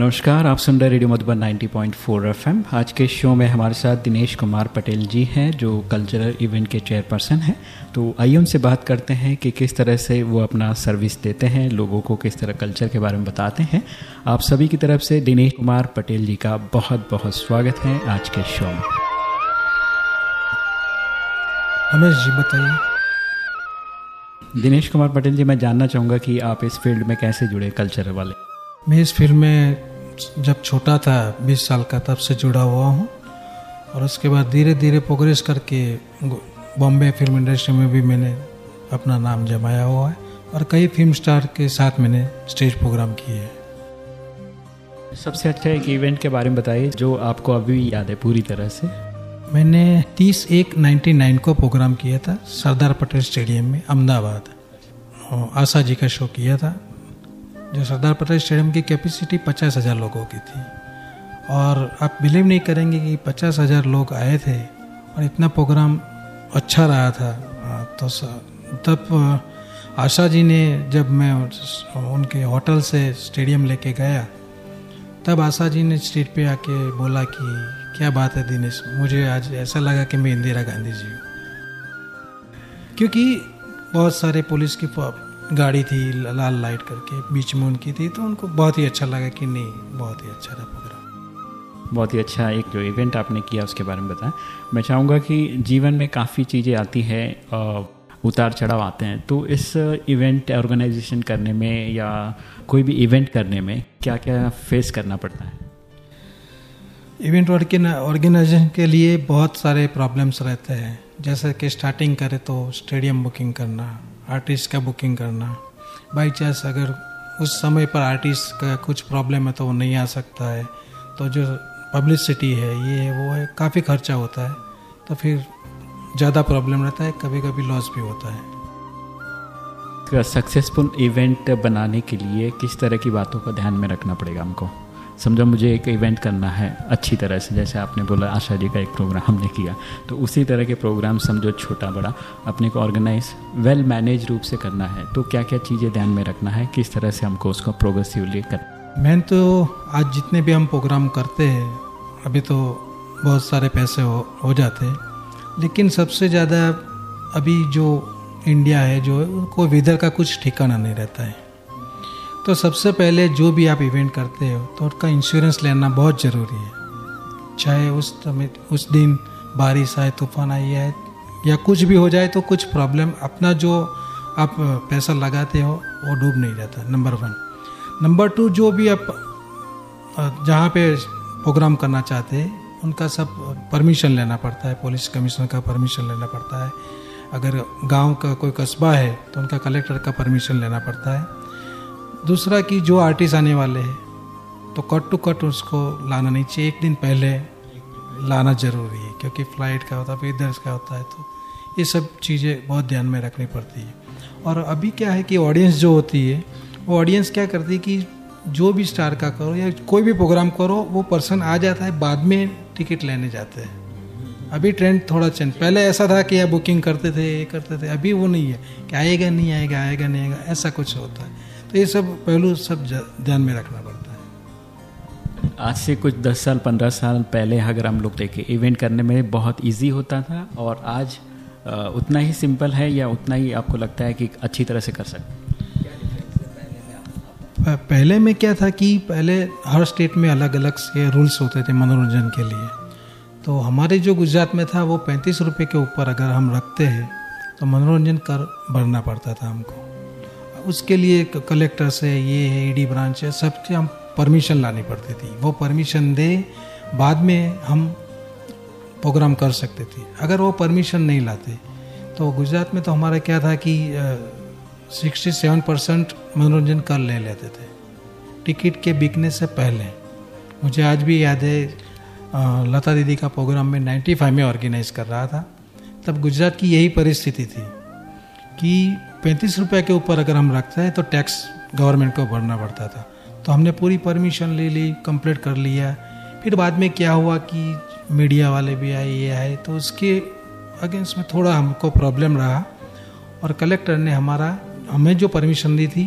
नमस्कार आप सुन रहे रेडियो मधुबन 90.4 एफएम। आज के शो में हमारे साथ दिनेश कुमार पटेल जी हैं जो कल्चरल इवेंट के चेयरपर्सन हैं। तो आइए उनसे बात करते हैं कि किस तरह से वो अपना सर्विस देते हैं लोगों को किस तरह कल्चर के बारे में बताते हैं। आप सभी की तरफ़ से दिनेश कुमार पटेल जी का बहुत बहुत स्वागत है आज के शो में। रमेश जी बताइए। दिनेश कुमार पटेल जी मैं जानना चाहूँगा कि आप इस फ़ील्ड में कैसे जुड़े कल्चर वाले? मैं इस फ़िल्म में जब छोटा था 20 साल का तब से जुड़ा हुआ हूँ। और उसके बाद धीरे धीरे प्रोग्रेस करके बॉम्बे फ़िल्म इंडस्ट्री में भी मैंने अपना नाम जमाया हुआ है और कई फ़िल्म स्टार के साथ मैंने स्टेज प्रोग्राम किए हैं। सबसे अच्छा एक इवेंट के बारे में बताइए जो आपको अभी याद है पूरी तरह से। मैंने 30 एक 99 को प्रोग्राम किया था सरदार पटेल स्टेडियम में अहमदाबाद। आशा जी का शो किया था। जो सरदार पटेल स्टेडियम की कैपेसिटी पचास हज़ार लोगों की थी। और आप बिलीव नहीं करेंगे कि पचास हज़ार लोग आए थे और इतना प्रोग्राम अच्छा रहा था। तो तब आशा जी ने जब मैं उनके होटल से स्टेडियम लेके गया, तब आशा जी ने स्टेज पे आके बोला कि क्या बात है दिनेश, मुझे आज ऐसा लगा कि मैं इंदिरा गांधी जी हूँ। क्योंकि बहुत सारे पुलिस की गाड़ी थी लाल लाइट करके बीच में उनकी थी तो उनको बहुत ही अच्छा लगा कि नहीं बहुत ही अच्छा था प्रोग्राम बहुत ही अच्छा एक जो इवेंट आपने किया उसके बारे में बताएँ। मैं चाहूँगा कि जीवन में काफ़ी चीज़ें आती है उतार चढ़ाव आते हैं। तो इस इवेंट ऑर्गेनाइजेशन करने में या कोई भी इवेंट करने में क्या क्या फेस करना पड़ता है? इवेंट ऑर्गेनाइजेशन के लिए बहुत सारे प्रॉब्लम्स रहते हैं। जैसे कि स्टार्टिंग करें तो स्टेडियम बुकिंग करना आर्टिस्ट का बुकिंग करना। बाई चांस अगर उस समय पर आर्टिस्ट का कुछ प्रॉब्लम है तो वो नहीं आ सकता है। तो जो पब्लिसिटी है, ये है, वो है, काफ़ी खर्चा होता है। तो फिर ज़्यादा प्रॉब्लम रहता है कभी कभी लॉस भी होता है। सक्सेसफुल इवेंट बनाने के लिए किस तरह की बातों का ध्यान में रखना पड़ेगा हमको? समझो मुझे एक इवेंट करना है अच्छी तरह से जैसे आपने बोला आशा जी का एक प्रोग्राम हमने किया। तो उसी तरह के प्रोग्राम समझो छोटा बड़ा अपने को ऑर्गेनाइज वेल मैनेज रूप से करना है। तो क्या क्या चीज़ें ध्यान में रखना है किस तरह से हमको उसको प्रोग्रेसिवली कर मैन तो आज जितने भी हम प्रोग्राम करते हैं अभी तो बहुत सारे पैसे हो, हो जाते हैं। लेकिन सबसे ज़्यादा अभी जो इंडिया है जो उनको वेदर का कुछ ठिकाना नहीं रहता है। तो सबसे पहले जो भी आप इवेंट करते हो तो उसका इंश्योरेंस लेना बहुत ज़रूरी है। चाहे उस समय, उस दिन बारिश आए, तूफ़ान आई है या कुछ भी हो जाए तो कुछ प्रॉब्लम अपना जो आप पैसा लगाते हो, वो डूब नहीं जाता नंबर वन नंबर टू जो भी आप जहाँ पे प्रोग्राम करना चाहते हैं, उनका सब परमिशन लेना पड़ता है। पुलिस कमिश्नर का परमिशन लेना पड़ता है। अगर गाँव का कोई कस्बा है तो उनका कलेक्टर का परमिशन लेना पड़ता है। दूसरा कि जो आर्टिस्ट आने वाले हैं तो कट टू कट उसको लाना नहीं चाहिए। एक दिन पहले लाना ज़रूरी है, क्योंकि फ़्लाइट का होता है, फिर इधर का होता है तो ये सब चीज़ें बहुत ध्यान में रखनी पड़ती है। और अभी क्या है कि ऑडियंस जो होती है, वो ऑडियंस क्या करती है कि जो भी स्टार का करो या कोई भी प्रोग्राम करो, वो पर्सन आ जाता है, बाद में टिकट लेने जाते हैं। अभी ट्रेंड थोड़ा चेंज, पहले ऐसा था कि आप बुकिंग करते थे, ये करते थे, अभी वो नहीं है कि आएगा, नहीं आएगा आएगा, नहीं आएगा, ऐसा कुछ होता है। तो ये सब पहलू सब ध्यान में रखना पड़ता है। आज से कुछ दस साल पंद्रह साल पहले अगर हम लोग देखें इवेंट करने में बहुत इजी होता था और आज उतना ही सिंपल है या उतना ही आपको लगता है कि अच्छी तरह से कर सकते पहले में क्या था कि पहले हर स्टेट में अलग अलग से रूल्स होते थे मनोरंजन के लिए। तो हमारे जो गुजरात में था वो पैंतीस रुपये के ऊपर अगर हम रखते हैं तो मनोरंजन कर भरना पड़ता था हमको। उसके लिए कलेक्टर से ये है ईडी ब्रांच है सबसे हम परमिशन लानी पड़ती थी। वो परमिशन दे, बाद में हम प्रोग्राम कर सकते थे। अगर वो परमिशन नहीं लाते तो गुजरात में तो हमारा क्या था कि सिक्सटी सेवन परसेंट मनोरंजन कर ले लेते थे। टिकट के बिकने से पहले। मुझे आज भी याद है लता दीदी का प्रोग्राम में 95 में ऑर्गेनाइज कर रहा था। तब गुजरात की यही परिस्थिति थी। कि पैंतीस रुपये के ऊपर अगर हम रखते हैं तो टैक्स गवर्नमेंट को भरना पड़ता था। तो हमने पूरी परमिशन ले ली, कंप्लीट कर लिया। फिर बाद में क्या हुआ कि मीडिया वाले भी आए, ये आए तो उसके अगेंस्ट में थोड़ा हमको प्रॉब्लम रहा और कलेक्टर ने हमारा, हमें जो परमिशन दी थी,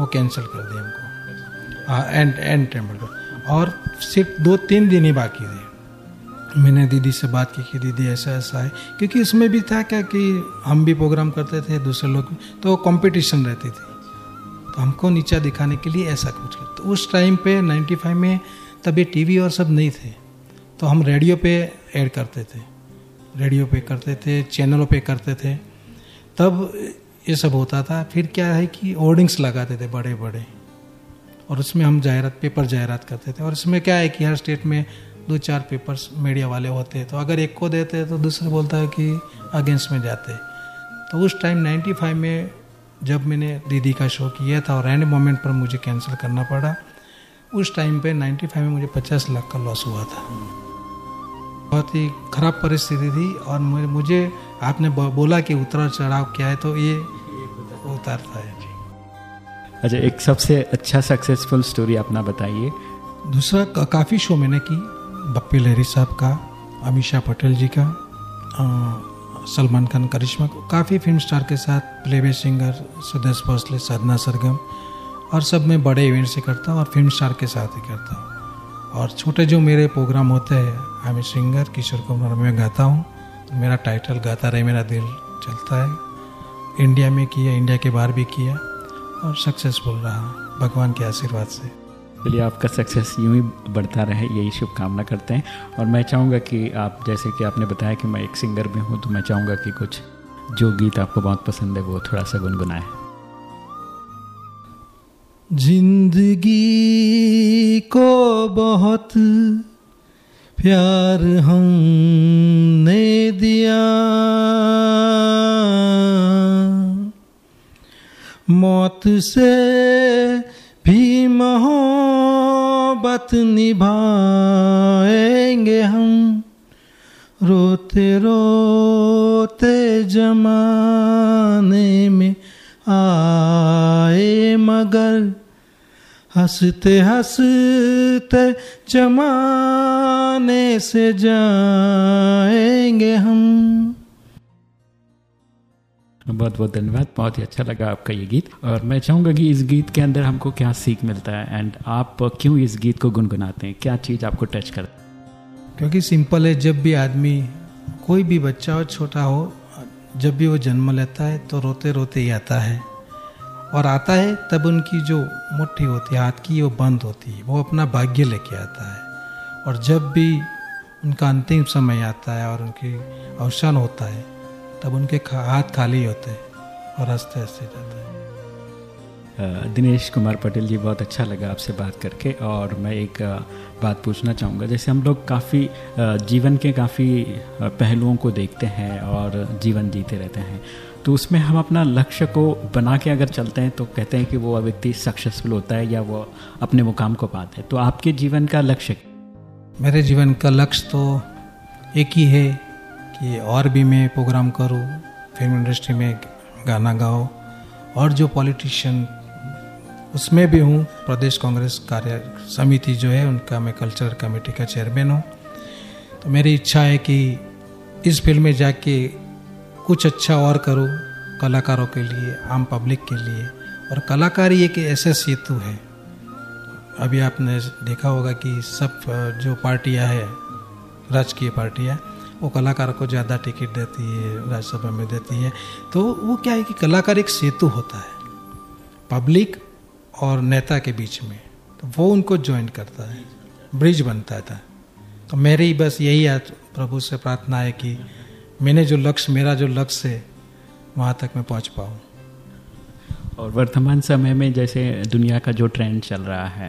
वो कैंसिल कर दी हमको। एंड एंड टेंपल और सिर्फ़ दो, तीन दिन ही बाकी थे। मैंने दीदी से बात की कि दीदी ऐसा ऐसा है। क्योंकि उसमें भी था क्या कि हम भी प्रोग्राम करते थे, दूसरे लोग तो कंपटीशन रहती थी। तो हमको नीचा दिखाने के लिए ऐसा कुछ तो उस टाइम पे 95 में ये टीवी और सब नहीं थे। तो हम रेडियो पे ऐड करते थे। रेडियो पे करते थे चैनलों पे करते थे। तब ये सब होता था। फिर क्या है कि होर्डिंग्स लगाते थे बड़े बड़े और उसमें हम जायरात पेपर जायरात करते थे। और इसमें क्या है कि हर स्टेट में दो चार पेपर्स मीडिया वाले होते हैं। तो अगर एक को देते हैं तो दूसरे बोलता है कि अगेंस्ट में जाते तो उस टाइम 95 में जब मैंने दीदी का शो किया था और एंड मोमेंट पर मुझे कैंसिल करना पड़ा उस टाइम पे 95 में मुझे 50 लाख का लॉस हुआ था। बहुत ही खराब परिस्थिति थी और मुझे आपने बोला कि उतरा चढ़ाव क्या है तो ये उतारता है। जी। अच्छा एक सबसे अच्छा सक्सेसफुल स्टोरी अपना बताइए। दूसरा काफ़ी शो मैंने की। बप्पी लहरी साहब का, अमीषा पटेल जी का सलमान खान करिश्मा को, काफ़ी फ़िल्म स्टार के साथ प्लेबे सिंगर सुदेश भोसले साधना सरगम और सब मैं बड़े इवेंट से करता हूँ और फ़िल्म स्टार के साथ ही करता हूँ। और छोटे जो मेरे प्रोग्राम होते हैं आई सिंगर किशोर कुमार में गाता हूँ। मेरा टाइटल गाता रहे, मेरा दिल चलता है। इंडिया में किया इंडिया के बाहर भी किया और सक्सेसफुल रहा, भगवान के आशीर्वाद से। चलिए आपका सक्सेस यूँ ही बढ़ता रहे, यही शुभकामना करते हैं। और मैं चाहूँगा कि आप, जैसे कि आपने बताया कि मैं एक सिंगर भी हूँ तो मैं चाहूँगा कि कुछ जो गीत आपको बहुत पसंद है, वो थोड़ा सा गुनगुनाए। ज़िंदगी को बहुत प्यार हमने दिया। मौत से मोहब्बत निभाएँगे हम। रोते रोते जमाने में आए मगर हँसते हँसते जमाने से जाएँगे हम। बहुत बहुत धन्यवाद। बहुत ही अच्छा लगा आपका ये गीत। और मैं चाहूँगा कि इस गीत के अंदर हमको क्या सीख मिलता है एंड आप क्यों इस गीत को गुनगुनाते हैं? क्या चीज़ आपको टच करता है? क्योंकि सिंपल है, जब भी आदमी, कोई भी बच्चा हो, छोटा हो, जब भी वो जन्म लेता है तो रोते रोते ही आता है। और आता है, तब उनकी जो मुट्ठी होती है, हाथ की, वो बंद होती है। वो अपना भाग्य लेके आता है। और जब भी उनका अंतिम समय आता है और उनकी अवसान होता है तब उनके हाथ खाली होते हैं और हँसते हँसते जाते। हैं दिनेश कुमार पटेल जी बहुत अच्छा लगा आपसे बात करके और मैं एक बात पूछना चाहूँगा। जैसे हम लोग काफ़ी जीवन के काफ़ी पहलुओं को देखते हैं और जीवन जीते रहते हैं तो उसमें हम अपना लक्ष्य को बना के अगर चलते हैं तो कहते हैं कि वो व्यक्ति सक्सेसफुल होता है या वो अपने मुकाम को पाता है। तो आपके जीवन का लक्ष्य मेरे जीवन का लक्ष्य तो एक ही है कि और भी मैं प्रोग्राम करूँ फ़िल्म इंडस्ट्री में गाना गाओ और जो पॉलिटिशियन उसमें भी हूँ, प्रदेश कांग्रेस कार्य समिति जो है, उनका मैं कल्चर कमेटी का चेयरमैन हूँ। तो मेरी इच्छा है कि इस फ़ील्ड में जाके कुछ अच्छा और करूँ, कलाकारों के लिए, आम पब्लिक के लिए। और कलाकारी एक ऐसा सेतु है। अभी आपने देखा होगा कि सब जो पार्टियाँ हैं, राजकीय पार्टियाँ वो कलाकार को ज़्यादा टिकट देती है, राज्यसभा में देती है। तो वो क्या है कि कलाकार एक सेतु होता है, पब्लिक और नेता के बीच में। तो वो उनको ज्वाइन करता है ब्रिज बनता था। तो मेरी बस यही आज प्रभु से प्रार्थना है कि मैंने जो लक्ष्य, मेरा जो लक्ष्य है, वहाँ तक मैं पहुँच पाऊँ। और वर्तमान समय में जैसे दुनिया का जो ट्रेंड चल रहा है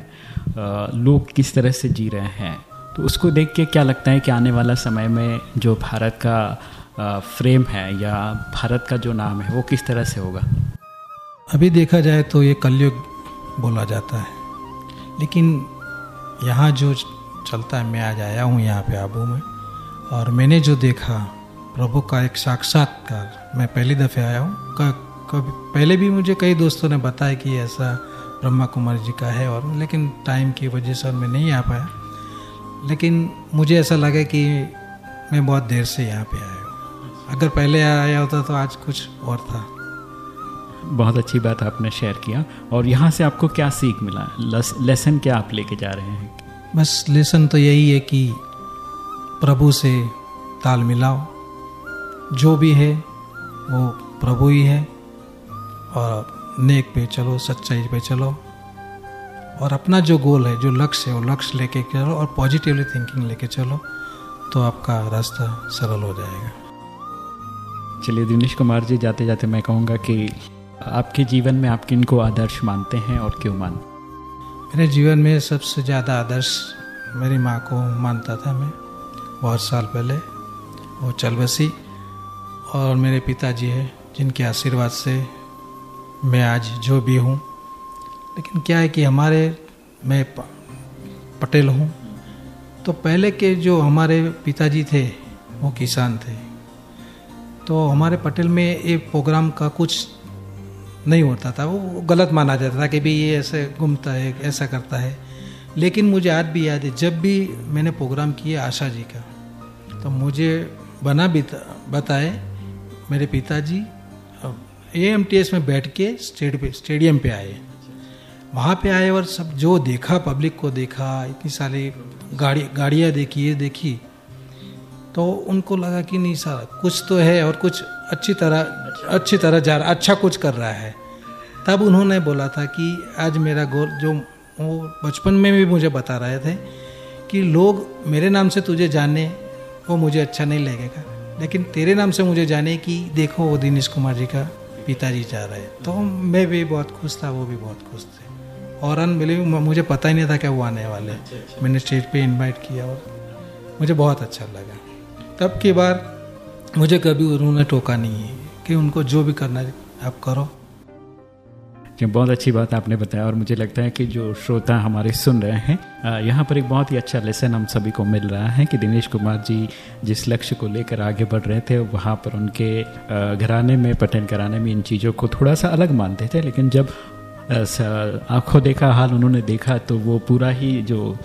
लोग किस तरह से जी रहे हैं? तो उसको देख के क्या लगता है कि आने वाला समय में जो भारत का फ्रेम है या भारत का जो नाम है, वो किस तरह से होगा? अभी देखा जाए तो ये कलयुग बोला जाता है। लेकिन यहाँ जो चलता है, मैं आज आया हूँ यहाँ पे आबू में, और मैंने जो देखा, प्रभु का एक साक्षात्कार, मैं पहली दफ़े आया हूँ। कभी, पहले भी मुझे कई दोस्तों ने बताया कि ऐसा ब्रह्मा कुमार जी का है, और लेकिन टाइम की वजह से मैं नहीं आ पाया। लेकिन मुझे ऐसा लगा कि मैं बहुत देर से यहाँ पे आया हूँ। अगर पहले आया होता तो आज कुछ और था। बहुत अच्छी बात आपने शेयर किया। और यहाँ से आपको क्या सीख मिला? लस, लेसन क्या आप लेके जा रहे हैं? बस लेसन तो यही है कि प्रभु से ताल मिलाओ। जो भी है वो प्रभु ही है। और नेक पे चलो सच्चाई पे चलो। और अपना जो गोल है जो लक्ष्य है वो लक्ष्य लेके चलो और पॉजिटिवली थिंकिंग लेके चलो तो आपका रास्ता सरल हो जाएगा। चलिए दिनेश कुमार जी जाते जाते मैं कहूँगा कि आपके जीवन में आप किन को आदर्श मानते हैं और क्यों मानते मेरे जीवन में सबसे ज़्यादा आदर्श मेरी माँ को मानता था मैं बहुत साल पहले। वो चल बसी और मेरे पिताजी है जिनके आशीर्वाद से मैं आज जो भी हूँ लेकिन क्या है कि हमारे, मैं पटेल हूँ। तो पहले के जो हमारे पिताजी थे, वो किसान थे। तो हमारे पटेल में ये प्रोग्राम का कुछ नहीं होता था। वो गलत माना जाता था कि भाई ये ऐसे घूमता है, ऐसा करता है। लेकिन मुझे आज भी याद है, जब भी मैंने प्रोग्राम किया आशा जी का तो मुझे बना भी बताए मेरे पिताजी ए एम टी एस में बैठ के स्टेड पे, स्टेडियम पे आए। वहाँ पे आए और सब जो देखा पब्लिक को देखा, इतनी सारी गाड़ी, गाड़ियाँ देखी, ये देखी तो उनको लगा कि नहीं सर कुछ तो है और कुछ अच्छी तरह अच्छी तरह जा रहा अच्छा कुछ कर रहा है। तब उन्होंने बोला था कि आज मेरा गोल, जो वो बचपन में भी मुझे बता रहे थे कि लोग, मेरे नाम से तुझे जाने, वो मुझे अच्छा नहीं लगेगा। लेकिन तेरे नाम से मुझे जाने कि, देखो वो दिनेश कुमार जी का पिताजी जा रहे हैं। तो मैं भी बहुत खुश था, वो भी बहुत खुश थे। और अनबिलीव मुझे पता ही नहीं था क्या वो आने वाले मैंने स्टेज पे इनवाइट किया और मुझे बहुत अच्छा लगा। तब की बार मुझे कभी उन्होंने टोका नहीं है कि उनको जो भी करना है आप करो। जी बहुत अच्छी बात आपने बताया और मुझे लगता है कि जो श्रोता हमारे सुन रहे हैं यहाँ पर एक बहुत ही अच्छा लेसन हम सभी को मिल रहा है कि दिनेश कुमार जी जिस लक्ष्य को लेकर आगे बढ़ रहे थे वहाँ पर उनके घराने में पटेल घराने में इन चीज़ों को थोड़ा सा अलग मानते थे लेकिन जब आँखों देखा, हाल उन्होंने देखा तो वो पूरा ही जो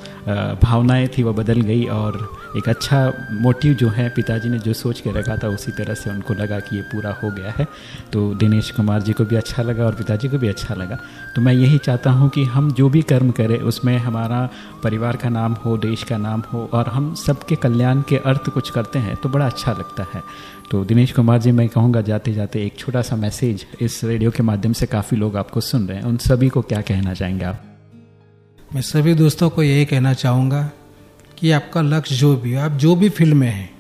भावनाएँ थी, वो बदल गई और एक अच्छा मोटिव जो है पिताजी ने जो सोच के रखा था, उसी तरह से उनको लगा कि ये पूरा हो गया है। तो दिनेश कुमार जी को भी अच्छा लगा और पिताजी को भी अच्छा लगा। तो मैं यही चाहता हूँ कि हम जो भी कर्म करें, उसमें हमारा परिवार का नाम हो, देश का नाम हो, और हम सबके कल्याण के अर्थ कुछ करते हैं तो बड़ा अच्छा लगता है। तो दिनेश कुमार जी, मैं कहूँगा जाते जाते एक छोटा सा मैसेज इस रेडियो के माध्यम से काफ़ी लोग आपको सुन रहे हैं। उन सभी को क्या कहना चाहेंगे आप? मैं सभी दोस्तों को यही कहना चाहूँगा कि आपका लक्ष्य जो भी हो, आप जो भी फ़ील्ड में हैं,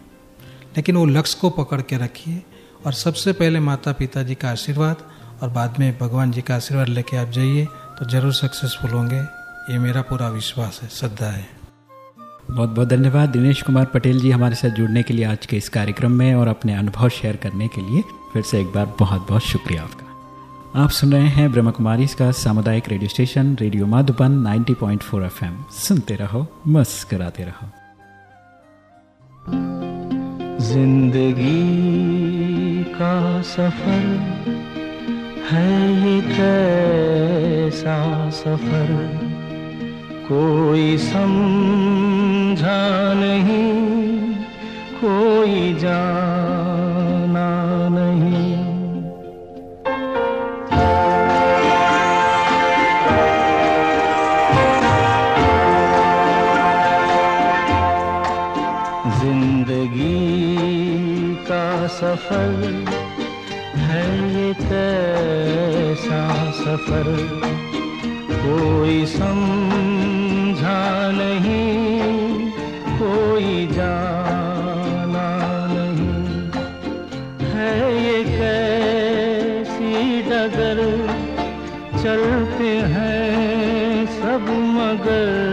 लेकिन वो लक्ष्य को पकड़ के रखिए और सबसे पहले माता पिता जी का आशीर्वाद और बाद में भगवान जी का आशीर्वाद लेके आप जाइए तो ज़रूर सक्सेसफुल होंगे। ये मेरा पूरा विश्वास है, श्रद्धा है। बहुत बहुत धन्यवाद। दिनेश कुमार पटेल जी हमारे साथ जुड़ने के लिए आज के इस कार्यक्रम में और अपने अनुभव शेयर करने के लिए फिर से एक बार बहुत बहुत शुक्रिया आपका। आप सुन रहे हैं ब्रह्म कुमारी का सामुदायिक radio station, radio Madhuban 90.4 FM. सुनते रहो, मस्कराते रहो। ज़िंदगी का सफ़र है ये कैसा सफ़र? कोई समझा नहीं, कोई जाना सफ़र कोई समझा नहीं, कोई जाना नहीं। है ये कैसी डगर, चलते हैं सब मगर।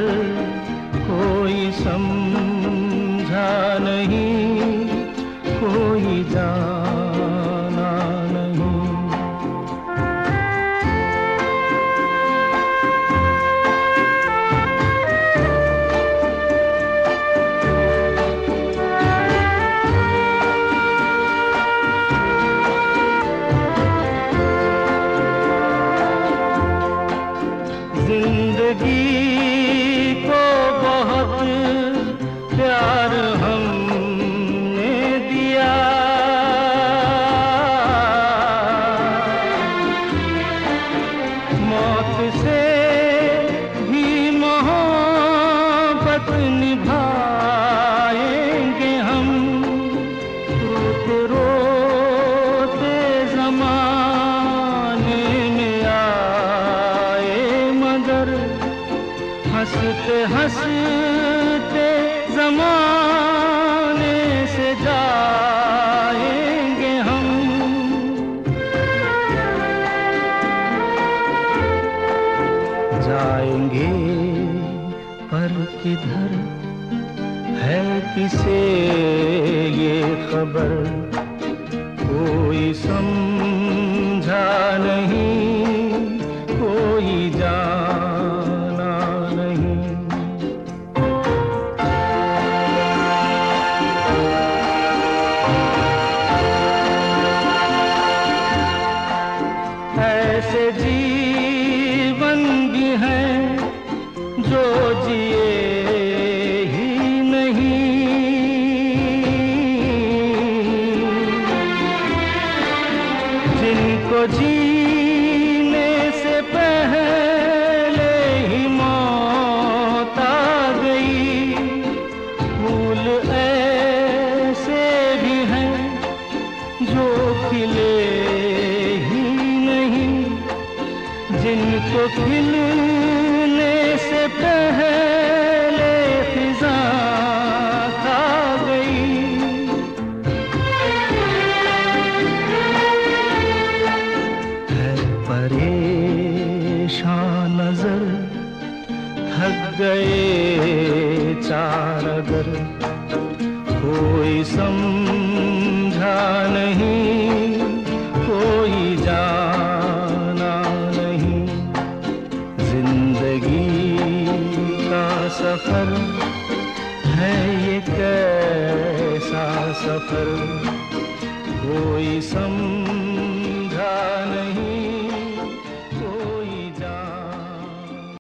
खबर कोई समझा नहीं जिनको जीने थक गए चार अगर। कोई समझा नहीं, कोई जाना नहीं। ज़िंदगी का सफ़र है ये कैसा सफ़र? कोई समझा